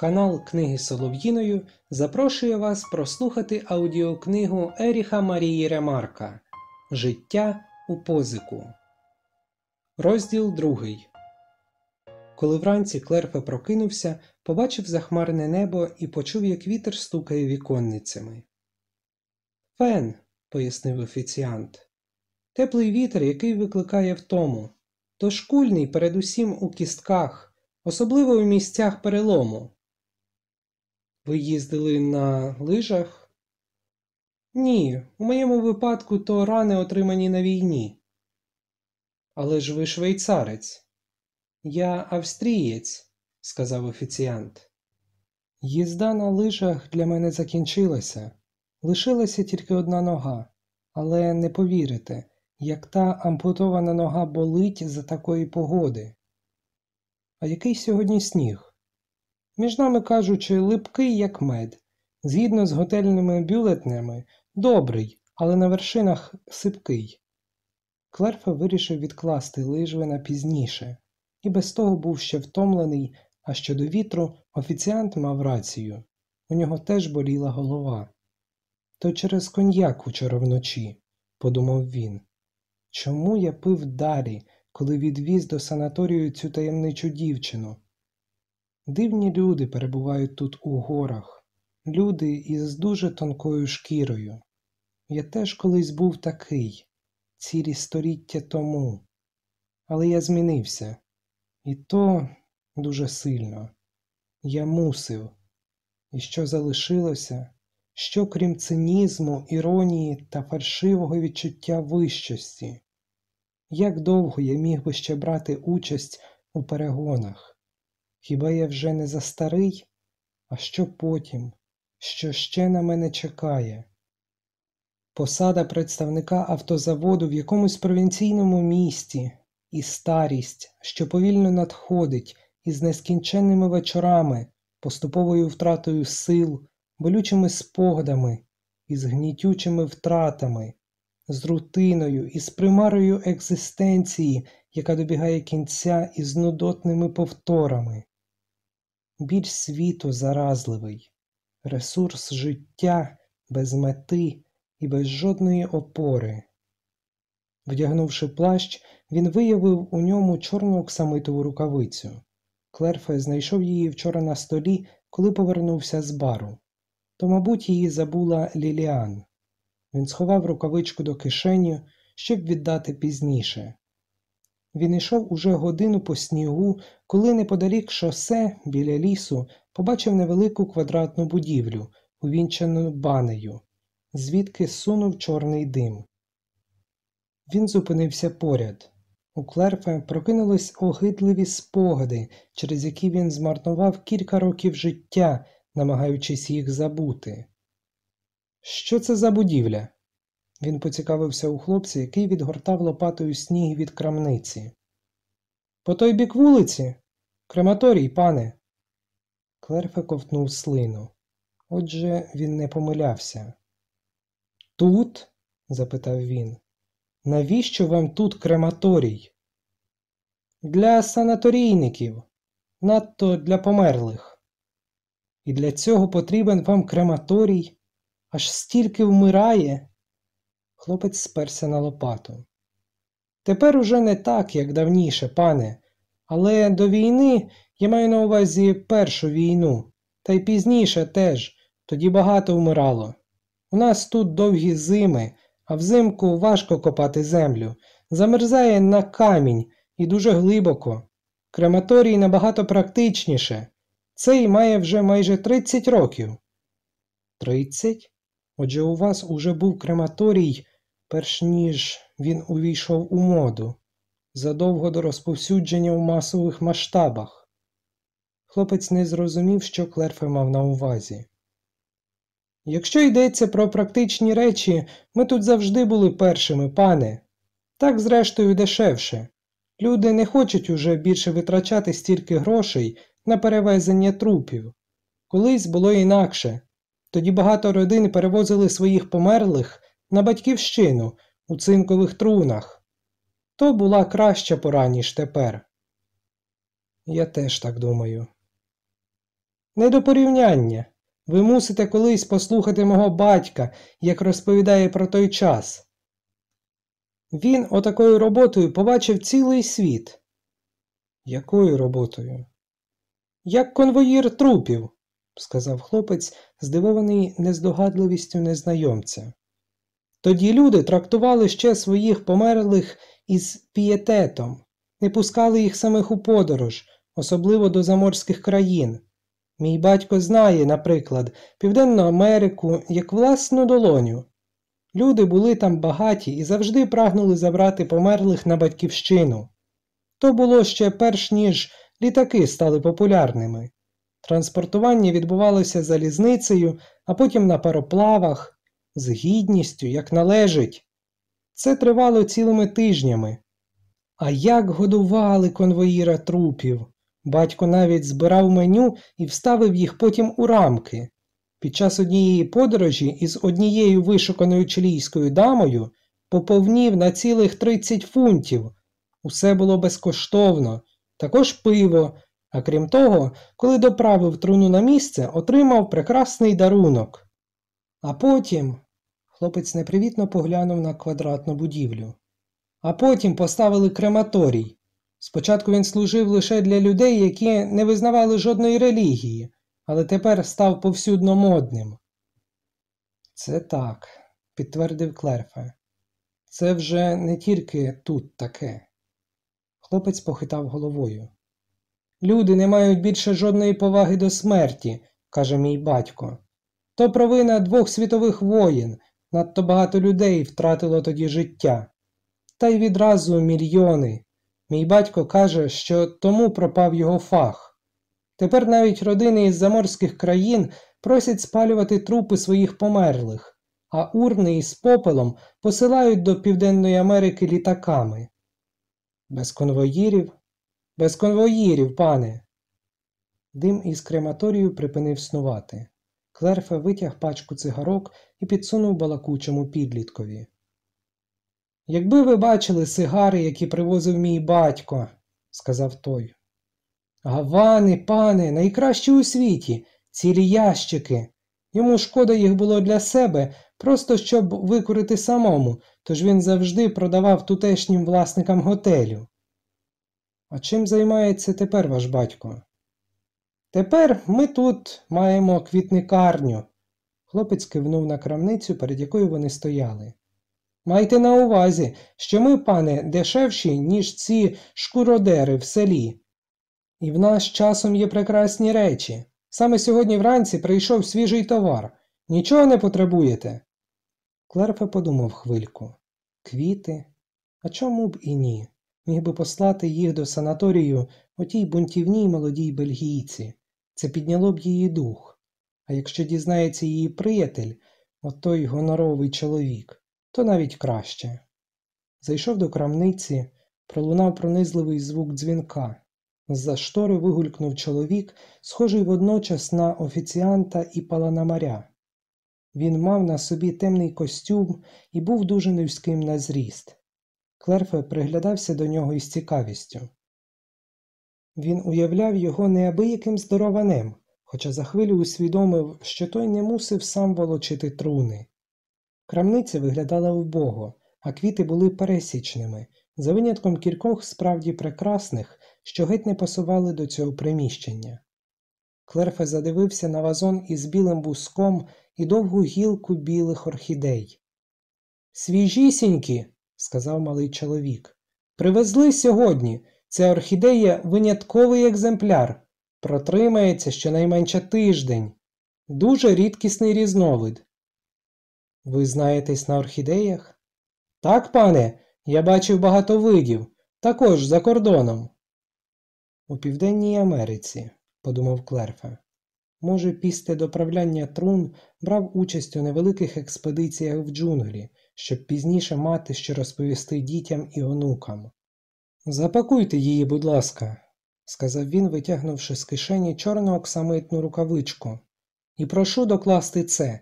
Канал Книги Солов'їною запрошує вас прослухати аудіокнигу Еріха Марії Ремарка Життя у позику. Розділ другий. Коли вранці Клерфе прокинувся, побачив захмарне небо і почув, як вітер стукає віконницями. Фен, пояснив офіціант. Теплий вітер, який викликає втому. То шкульний передусім у кістках, особливо у місцях перелому. Ви їздили на лижах? Ні, у моєму випадку то рани отримані на війні. Але ж ви швейцарець. Я австрієць, сказав офіціант. Їзда на лижах для мене закінчилася. Лишилася тільки одна нога, але не повірите, як та ампутована нога болить за такої погоди. А який сьогодні сніг? Між нами кажучи, липкий, як мед. Згідно з готельними бюлетнями, добрий, але на вершинах сипкий. Клерфе вирішив відкласти лижви на пізніше, і без того був ще втомлений, а щодо вітру офіціант мав рацію. У нього теж боліла голова. То через коньяк учора вночі, подумав він. Чому я пив далі, коли відвіз до санаторію цю таємничу дівчину? Дивні люди перебувають тут у горах, люди із дуже тонкою шкірою. Я теж колись був такий, цілі століття тому, але я змінився, і то дуже сильно. Я мусив. І що залишилося, що крім цинізму, іронії та фальшивого відчуття вищості? Як довго я міг би ще брати участь у перегонах? Хіба я вже не застарий? А що потім? Що ще на мене чекає? Посада представника автозаводу в якомусь провінційному місті і старість, що повільно надходить із нескінченними вечорами, поступовою втратою сил, болючими спогадами, із гнітючими втратами, з рутиною і з примарою екзистенції, яка добігає кінця із нудотними повторами біль світу заразливий, ресурс життя без мети і без жодної опори. Вдягнувши плащ, він виявив у ньому чорну оксамитову рукавицю. Клерфе знайшов її вчора на столі, коли повернувся з бару. То, мабуть, її забула Ліліан. Він сховав рукавичку до кишені, щоб віддати пізніше. Він йшов уже годину по снігу, коли неподалік шосе біля лісу побачив невелику квадратну будівлю, увінчану банею, звідки сунув чорний дим. Він зупинився поряд. У Клерфе прокинулись огидливі спогади, через які він змарнував кілька років життя, намагаючись їх забути. Що це за будівля? Він поцікавився у хлопця, який відгортав лопатою сніг від крамниці. По той бік вулиці? Крематорій, пане. Клерфе ковтнув слину. Отже, він не помилявся. Тут? запитав він. Навіщо вам тут крематорій? Для санаторійників, надто для померлих. І для цього потрібен вам крематорій, аж стільки вмирає. Хлопець сперся на лопату. Тепер уже не так, як давніше, пане, але до війни я маю на увазі першу війну, та й пізніше теж, тоді багато вмирало. У нас тут довгі зими, а взимку важко копати землю, замерзає на камінь і дуже глибоко. Крематорій набагато практичніше. Цей має вже майже 30 років. Тридцять? Отже, у вас уже був крематорій перш ніж він увійшов у моду, задовго до розповсюдження у масових масштабах. Хлопець не зрозумів, що Клерфе мав на увазі. Якщо йдеться про практичні речі, ми тут завжди були першими, пане. Так, зрештою, дешевше. Люди не хочуть уже більше витрачати стільки грошей на перевезення трупів. Колись було інакше. Тоді багато родин перевозили своїх померлих на батьківщину у цинкових трунах. То була краща пора, ніж тепер. Я теж так думаю. Не до порівняння. Ви мусите колись послухати мого батька, як розповідає про той час. Він отакою роботою побачив цілий світ. Якою роботою? Як конвоїр трупів, сказав хлопець, здивований нездогадливістю незнайомця. Тоді люди трактували ще своїх померлих із пієтетом, не пускали їх самих у подорож, особливо до заморських країн. Мій батько знає, наприклад, Південну Америку як власну долоню. Люди були там багаті і завжди прагнули забрати померлих на батьківщину. То було ще перш ніж літаки стали популярними. Транспортування відбувалося залізницею, а потім на пароплавах, з гідністю, як належить. Це тривало цілими тижнями. А як годували конвоїра трупів? Батько навіть збирав меню і вставив їх потім у рамки. Під час однієї подорожі із однією вишуканою чилійською дамою поповнів на цілих 30 фунтів. Усе було безкоштовно, також пиво, а крім того, коли доправив труну на місце, отримав прекрасний дарунок. А потім хлопець непривітно поглянув на квадратну будівлю. А потім поставили крематорій. Спочатку він служив лише для людей, які не визнавали жодної релігії, але тепер став повсюдно модним. Це так, підтвердив Клерфе. Це вже не тільки тут таке. Хлопець похитав головою. Люди не мають більше жодної поваги до смерті, каже мій батько. То провина двох світових воєн, надто багато людей втратило тоді життя. Та й відразу мільйони. Мій батько каже, що тому пропав його фах. Тепер навіть родини із заморських країн просять спалювати трупи своїх померлих, а урни із попелом посилають до Південної Америки літаками. Без конвоїрів, без конвоїрів, пане. Дим із крематорію припинив снувати. Клерфе витяг пачку цигарок і підсунув балакучому підліткові. Якби ви бачили сигари, які привозив мій батько, сказав той. Гавани, пане, найкращі у світі, цілі ящики. Йому шкода їх було для себе, просто щоб викурити самому, тож він завжди продавав тутешнім власникам готелю. А чим займається тепер ваш батько? Тепер ми тут маємо квітникарню. Хлопець кивнув на крамницю, перед якою вони стояли. Майте на увазі, що ми, пане, дешевші, ніж ці шкуродери в селі. І в нас часом є прекрасні речі. Саме сьогодні вранці прийшов свіжий товар. Нічого не потребуєте. Клерфе подумав хвильку. Квіти? А чому б і ні? Міг би послати їх до санаторію отій бунтівній молодій бельгійці. Це підняло б її дух. А якщо дізнається її приятель, отой гоноровий чоловік, то навіть краще. Зайшов до крамниці, пролунав пронизливий звук дзвінка. З-за штори вигулькнув чоловік, схожий водночас на офіціанта і паланамаря. Він мав на собі темний костюм і був дуже низьким на зріст. Клерфе приглядався до нього із цікавістю. Він уявляв його неабияким здорованем, хоча за хвилю усвідомив, що той не мусив сам волочити труни. Крамниця виглядала вбого, а квіти були пересічними, за винятком кількох справді прекрасних, що геть не пасували до цього приміщення. Клерфе задивився на вазон із білим буском і довгу гілку білих орхідей. Свіжісінькі, сказав малий чоловік, привезли сьогодні. Ця орхідея винятковий екземпляр, протримається щонайменше тиждень, дуже рідкісний різновид. Ви знаєтесь на орхідеях? Так, пане, я бачив багато видів, також за кордоном. У Південній Америці, подумав Клерфе. Може, після доправляння трун брав участь у невеликих експедиціях в джунглі, щоб пізніше мати що розповісти дітям і онукам. Запакуйте її, будь ласка, сказав він, витягнувши з кишені чорну оксамитну рукавичку, і прошу докласти це.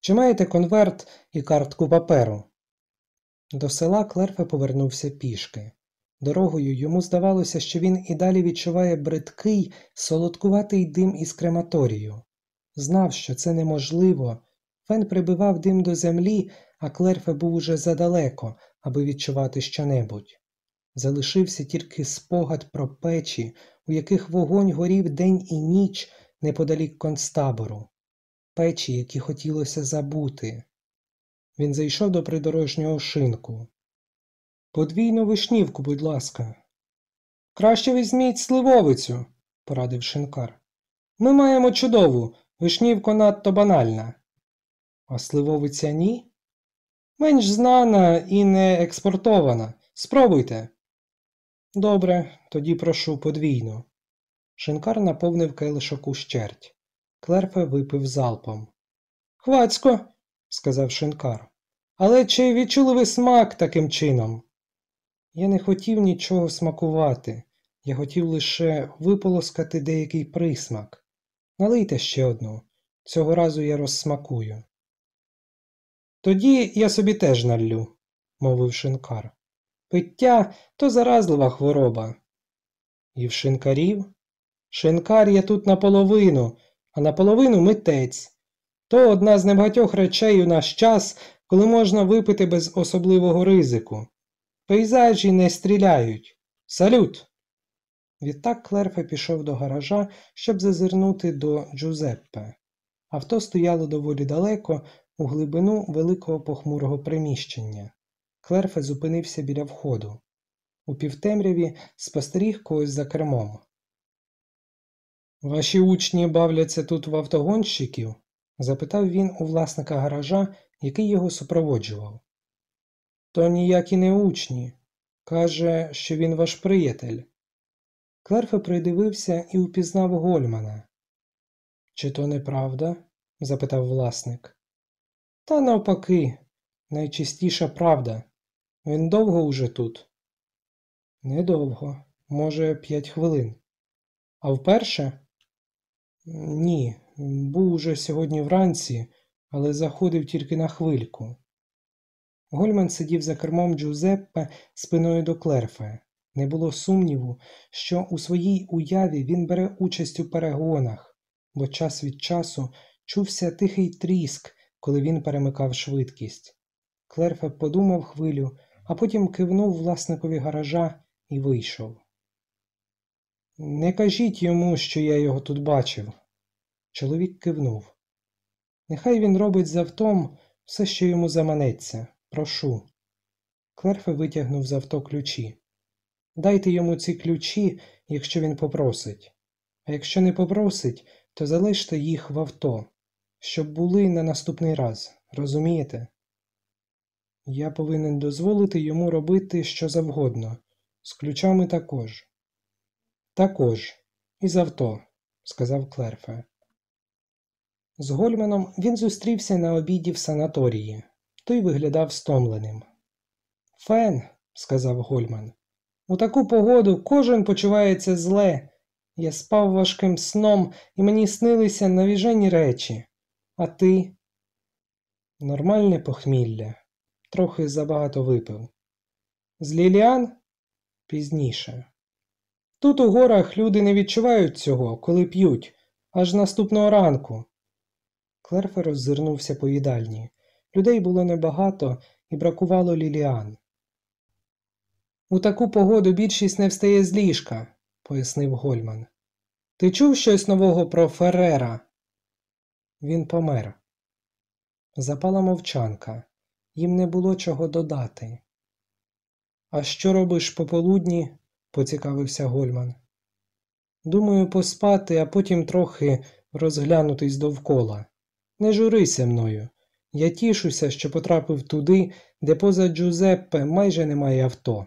Чи маєте конверт і картку паперу? До села Клерфе повернувся пішки. Дорогою йому здавалося, що він і далі відчуває бридкий, солодкуватий дим із крематорію. Знав, що це неможливо. Фен прибивав дим до землі, а Клерфе був уже задалеко, аби відчувати щонебудь. Залишився тільки спогад про печі, у яких вогонь горів день і ніч неподалік концтабору, печі, які хотілося забути. Він зайшов до придорожнього шинку. Подвійну вишнівку, будь ласка. Краще візьміть сливовицю, порадив шинкар. Ми маємо чудову, вишнівка надто банальна. А сливовиця ні? Менш знана і не експортована. Спробуйте. Добре, тоді прошу подвійну. Шинкар наповнив келишок ущерть. Клерфе випив залпом. Хвацько, сказав шинкар. Але чи відчули ви смак таким чином? Я не хотів нічого смакувати, я хотів лише виполоскати деякий присмак. Налийте ще одну, цього разу я розсмакую. Тоді я собі теж наллю, мовив шинкар. Пиття то заразлива хвороба. І в шинкарів? Шинкар є тут наполовину, а наполовину митець. То одна з небагатьох речей у наш час, коли можна випити без особливого ризику. Пейзажі не стріляють. Салют! Відтак Клерфе пішов до гаража, щоб зазирнути до Джузеппе. Авто стояло доволі далеко, у глибину великого похмурого приміщення. Клерфе зупинився біля входу. У півтемряві спостеріг когось за кермом. Ваші учні бавляться тут в автогонщиків? запитав він у власника гаража, який його супроводжував. То ніякі не учні. Каже, що він ваш приятель. Клерфе придивився і упізнав Гольмана. Чи то неправда? запитав власник. Та навпаки, найчистіша правда. Він довго уже тут? Недовго, може, п'ять хвилин. А вперше? Ні, був уже сьогодні вранці, але заходив тільки на хвильку. Гольман сидів за кермом Джузеппе спиною до Клерфе. Не було сумніву, що у своїй уяві він бере участь у перегонах, бо час від часу чувся тихий тріск, коли він перемикав швидкість. Клерфе подумав хвилю, а потім кивнув власникові гаража і вийшов. Не кажіть йому, що я його тут бачив. Чоловік кивнув. Нехай він робить з автом все, що йому заманеться. Прошу. Клерфе витягнув з авто ключі. Дайте йому ці ключі, якщо він попросить. А якщо не попросить, то залиште їх в авто, щоб були на наступний раз, розумієте? Я повинен дозволити йому робити що завгодно, з ключами також. Також, і з авто, сказав Клерфе. З Гольманом він зустрівся на обіді в санаторії. Той виглядав стомленим. Фен, сказав Гольман, у таку погоду кожен почувається зле. Я спав важким сном і мені снилися навіжені речі. А ти? Нормальне похмілля. Трохи забагато випив. З Ліліан? Пізніше. Тут у горах люди не відчувають цього, коли п'ють, аж наступного ранку. Клерфе роззирнувся по їдальні. Людей було небагато і бракувало ліліан. У таку погоду більшість не встає з ліжка, пояснив Гольман. Ти чув щось нового про Феррера? Він помер. Запала мовчанка. Їм не було чого додати. А що робиш пополудні? поцікавився Гольман. Думаю, поспати, а потім трохи розглянутись довкола. Не журися мною. Я тішуся, що потрапив туди, де поза Джузеппе майже немає авто.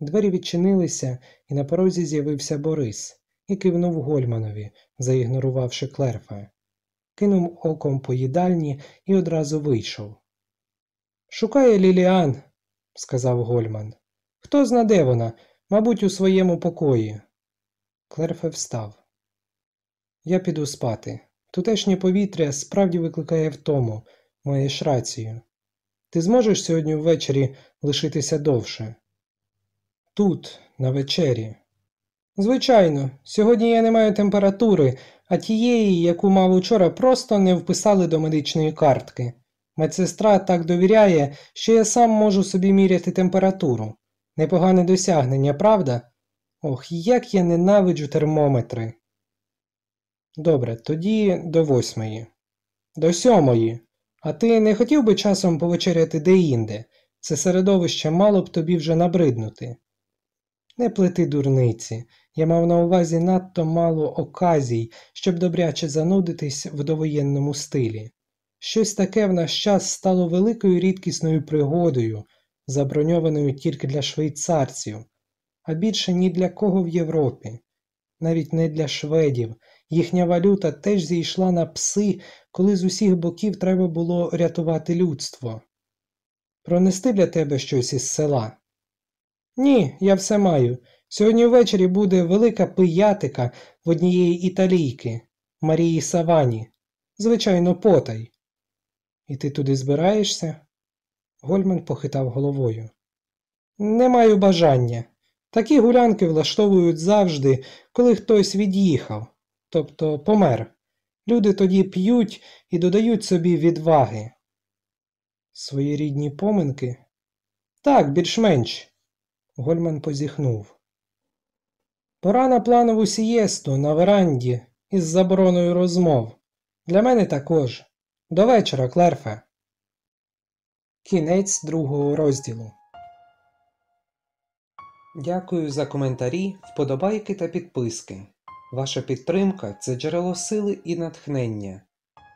Двері відчинилися, і на порозі з'явився Борис і кивнув Гольманові, заігнорувавши клерфа. Кинув оком по їдальні і одразу вийшов. Шукає Ліліан, сказав Гольман. Хто зна де вона, мабуть, у своєму покої. Клерфе встав. Я піду спати. Тутешнє повітря справді викликає втому, маєш рацію. Ти зможеш сьогодні ввечері лишитися довше? Тут, на вечері. Звичайно, сьогодні я не маю температури, а тієї, яку мав учора, просто не вписали до медичної картки. Медсестра так довіряє, що я сам можу собі міряти температуру. Непогане досягнення, правда? Ох, як я ненавиджу термометри. Добре, тоді до восьмої. До сьомої. А ти не хотів би часом повечеряти деінде? Це середовище мало б тобі вже набриднути. Не плети дурниці. Я мав на увазі надто мало оказій, щоб добряче занудитись в довоєнному стилі. Щось таке в наш час стало великою рідкісною пригодою, заброньованою тільки для швейцарців, а більше ні для кого в Європі. Навіть не для шведів. Їхня валюта теж зійшла на пси, коли з усіх боків треба було рятувати людство. Пронести для тебе щось із села? Ні, я все маю. Сьогодні ввечері буде велика пиятика в однієї італійки, Марії Савані. Звичайно, потай. І ти туди збираєшся? Гольман похитав головою. Не маю бажання. Такі гулянки влаштовують завжди, коли хтось від'їхав, тобто помер. Люди тоді п'ють і додають собі відваги. Своєрідні поминки? Так, більш-менш. Гольман позіхнув. Пора на планову сієсту на веранді із забороною розмов. Для мене також. До вечора, Клерфе. Кінець другого розділу. Дякую за коментарі, вподобайки та підписки. Ваша підтримка це джерело сили і натхнення.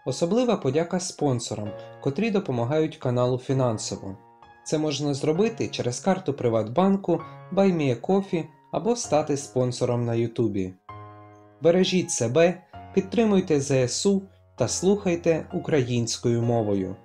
Особлива подяка спонсорам, котрі допомагають каналу фінансово. Це можна зробити через карту Приватбанку, BuyMeACoffee або стати спонсором на Ютубі. Бережіть себе, підтримуйте ЗСУ та слухайте українською мовою.